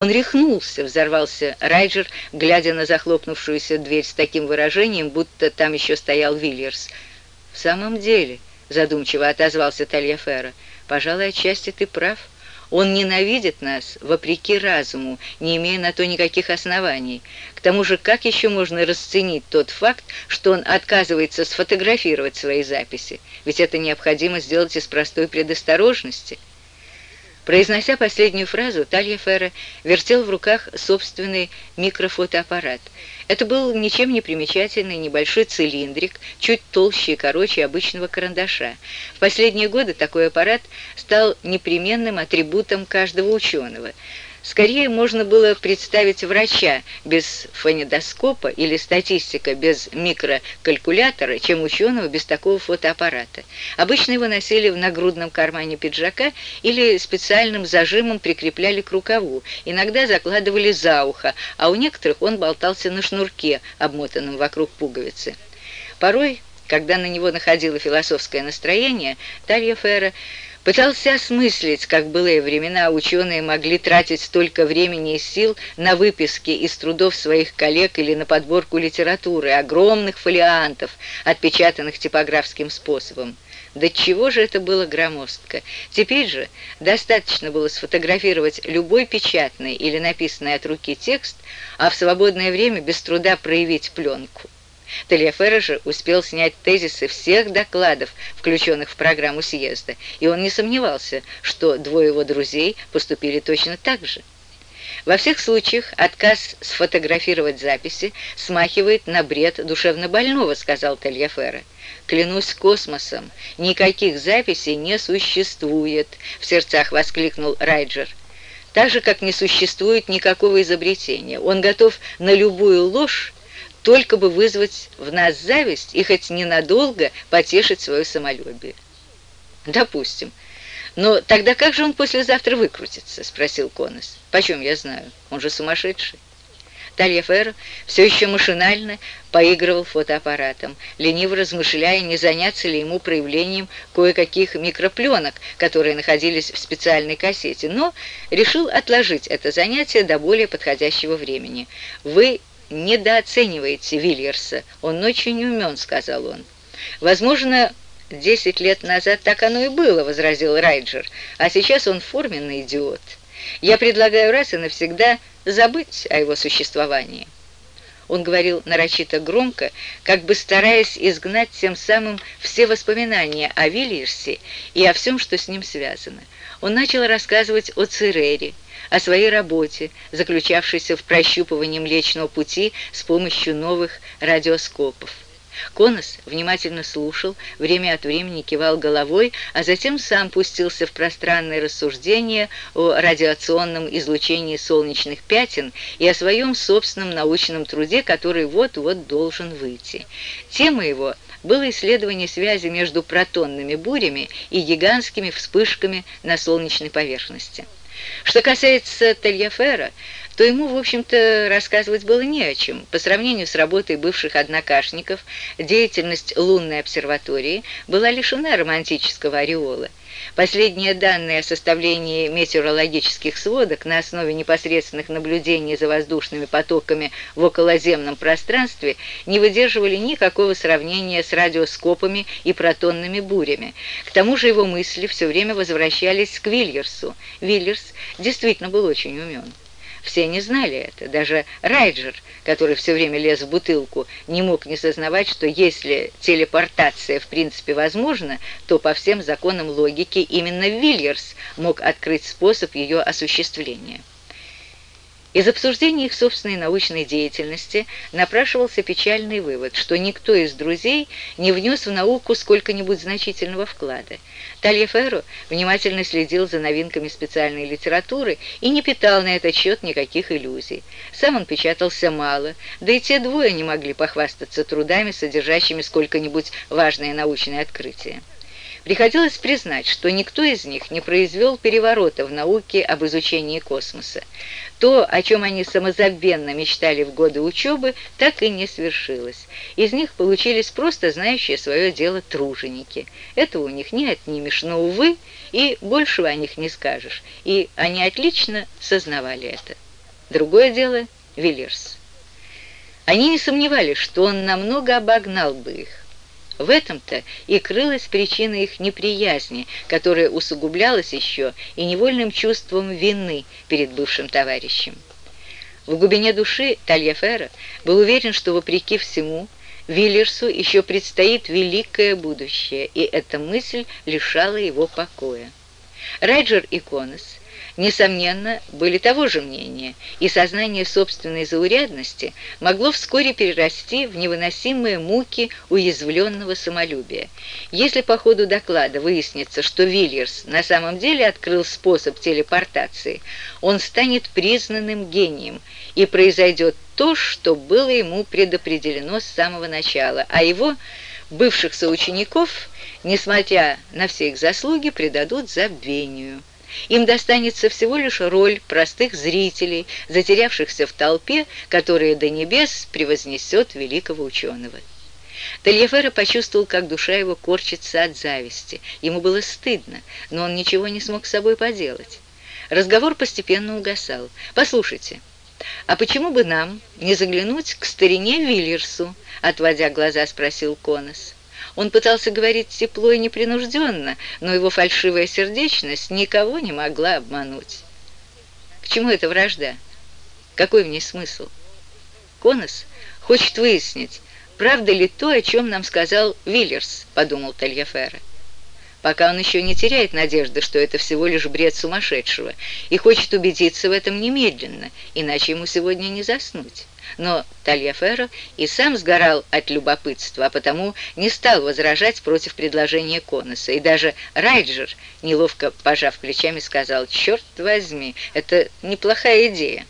Он рехнулся, взорвался Райджер, глядя на захлопнувшуюся дверь с таким выражением, будто там еще стоял Вильерс. «В самом деле», — задумчиво отозвался Тальяферро, — «пожалуй, отчасти ты прав. Он ненавидит нас, вопреки разуму, не имея на то никаких оснований. К тому же, как еще можно расценить тот факт, что он отказывается сфотографировать свои записи? Ведь это необходимо сделать из простой предосторожности». Произнося последнюю фразу, Талья Ферра вертел в руках собственный микрофотоаппарат. Это был ничем не примечательный небольшой цилиндрик, чуть толще и короче обычного карандаша. В последние годы такой аппарат стал непременным атрибутом каждого ученого – Скорее можно было представить врача без фонендоскопа или статистика без микрокалькулятора, чем ученого без такого фотоаппарата. Обычно его носили в нагрудном кармане пиджака или специальным зажимом прикрепляли к рукаву, иногда закладывали за ухо, а у некоторых он болтался на шнурке, обмотанном вокруг пуговицы. Порой, когда на него находило философское настроение, Талья Ферра Пытался осмыслить, как в былые времена ученые могли тратить столько времени и сил на выписки из трудов своих коллег или на подборку литературы, огромных фолиантов, отпечатанных типографским способом. Да чего же это было громоздко? Теперь же достаточно было сфотографировать любой печатный или написанный от руки текст, а в свободное время без труда проявить пленку. Тельяфера же успел снять тезисы всех докладов, включенных в программу съезда, и он не сомневался, что двое его друзей поступили точно так же. Во всех случаях отказ сфотографировать записи смахивает на бред душевнобольного, сказал Тельяфера. «Клянусь космосом, никаких записей не существует», — в сердцах воскликнул Райджер. «Так же, как не существует никакого изобретения. Он готов на любую ложь только бы вызвать в нас зависть и хоть ненадолго потешить свое самолюбие. Допустим. Но тогда как же он послезавтра выкрутится? Спросил Конос. Почем я знаю? Он же сумасшедший. Тальяфер все еще машинально поигрывал фотоаппаратом, лениво размышляя, не заняться ли ему проявлением кое-каких микропленок, которые находились в специальной кассете, но решил отложить это занятие до более подходящего времени. «Вы недооцениваете Вильерса. Он очень умен», — сказал он. «Возможно, десять лет назад так оно и было», — возразил Райджер. «А сейчас он форменный идиот. Я предлагаю раз и навсегда забыть о его существовании». Он говорил нарочито громко, как бы стараясь изгнать тем самым все воспоминания о Вильерсе и о всем, что с ним связано. Он начал рассказывать о Церере, о своей работе, заключавшейся в прощупывании Млечного Пути с помощью новых радиоскопов. Конос внимательно слушал, время от времени кивал головой, а затем сам пустился в пространное рассуждение о радиационном излучении солнечных пятен и о своем собственном научном труде, который вот-вот должен выйти. Тема его было исследование связи между протонными бурями и гигантскими вспышками на солнечной поверхности. Что касается Тельяфера, то ему, в общем-то, рассказывать было не о чем. По сравнению с работой бывших однокашников, деятельность лунной обсерватории была лишена романтического ореола. Последние данные о составлении метеорологических сводок на основе непосредственных наблюдений за воздушными потоками в околоземном пространстве не выдерживали никакого сравнения с радиоскопами и протонными бурями. К тому же его мысли все время возвращались к Вильерсу. Вильерс действительно был очень умен. Все не знали это. Даже Райджер, который все время лез в бутылку, не мог не сознавать, что если телепортация в принципе возможна, то по всем законам логики именно Вильерс мог открыть способ ее осуществления. Из обсуждения их собственной научной деятельности напрашивался печальный вывод, что никто из друзей не внес в науку сколько-нибудь значительного вклада. Тальеферо внимательно следил за новинками специальной литературы и не питал на этот счет никаких иллюзий. Сам он печатался мало, да и те двое не могли похвастаться трудами, содержащими сколько-нибудь важное научное открытие. Приходилось признать, что никто из них не произвел переворота в науке об изучении космоса. То, о чем они самозабвенно мечтали в годы учебы, так и не свершилось. Из них получились просто знающие свое дело труженики. Этого у них не отнимешь, но, увы, и большего о них не скажешь. И они отлично сознавали это. Другое дело — Виллерс. Они не сомневались, что он намного обогнал бы их. В этом-то и крылась причина их неприязни, которая усугублялась еще и невольным чувством вины перед бывшим товарищем. В глубине души Тальяфера был уверен, что, вопреки всему, Виллерсу еще предстоит великое будущее, и эта мысль лишала его покоя. Райджер и Конос несомненно, были того же мнения, и сознание собственной заурядности могло вскоре перерасти в невыносимые муки уязвленного самолюбия. Если по ходу доклада выяснится, что Вильерс на самом деле открыл способ телепортации, он станет признанным гением, и произойдет то, что было ему предопределено с самого начала, а его бывших соучеников, несмотря на все их заслуги, предадут забвению. Им достанется всего лишь роль простых зрителей, затерявшихся в толпе, которая до небес превознесет великого ученого. Тельефера почувствовал, как душа его корчится от зависти. Ему было стыдно, но он ничего не смог с собой поделать. Разговор постепенно угасал. «Послушайте, а почему бы нам не заглянуть к старине Вильерсу?» Отводя глаза, спросил Конос. Он пытался говорить тепло и непринужденно, но его фальшивая сердечность никого не могла обмануть. К чему эта вражда? Какой в ней смысл? Конос хочет выяснить, правда ли то, о чем нам сказал Виллерс, подумал Тальяфера. Пока он еще не теряет надежды, что это всего лишь бред сумасшедшего, и хочет убедиться в этом немедленно, иначе ему сегодня не заснуть но Тальяферо и сам сгорал от любопытства, а потому не стал возражать против предложения Конуса. И даже Райджер, неловко пожав плечами, сказал, «Черт возьми, это неплохая идея».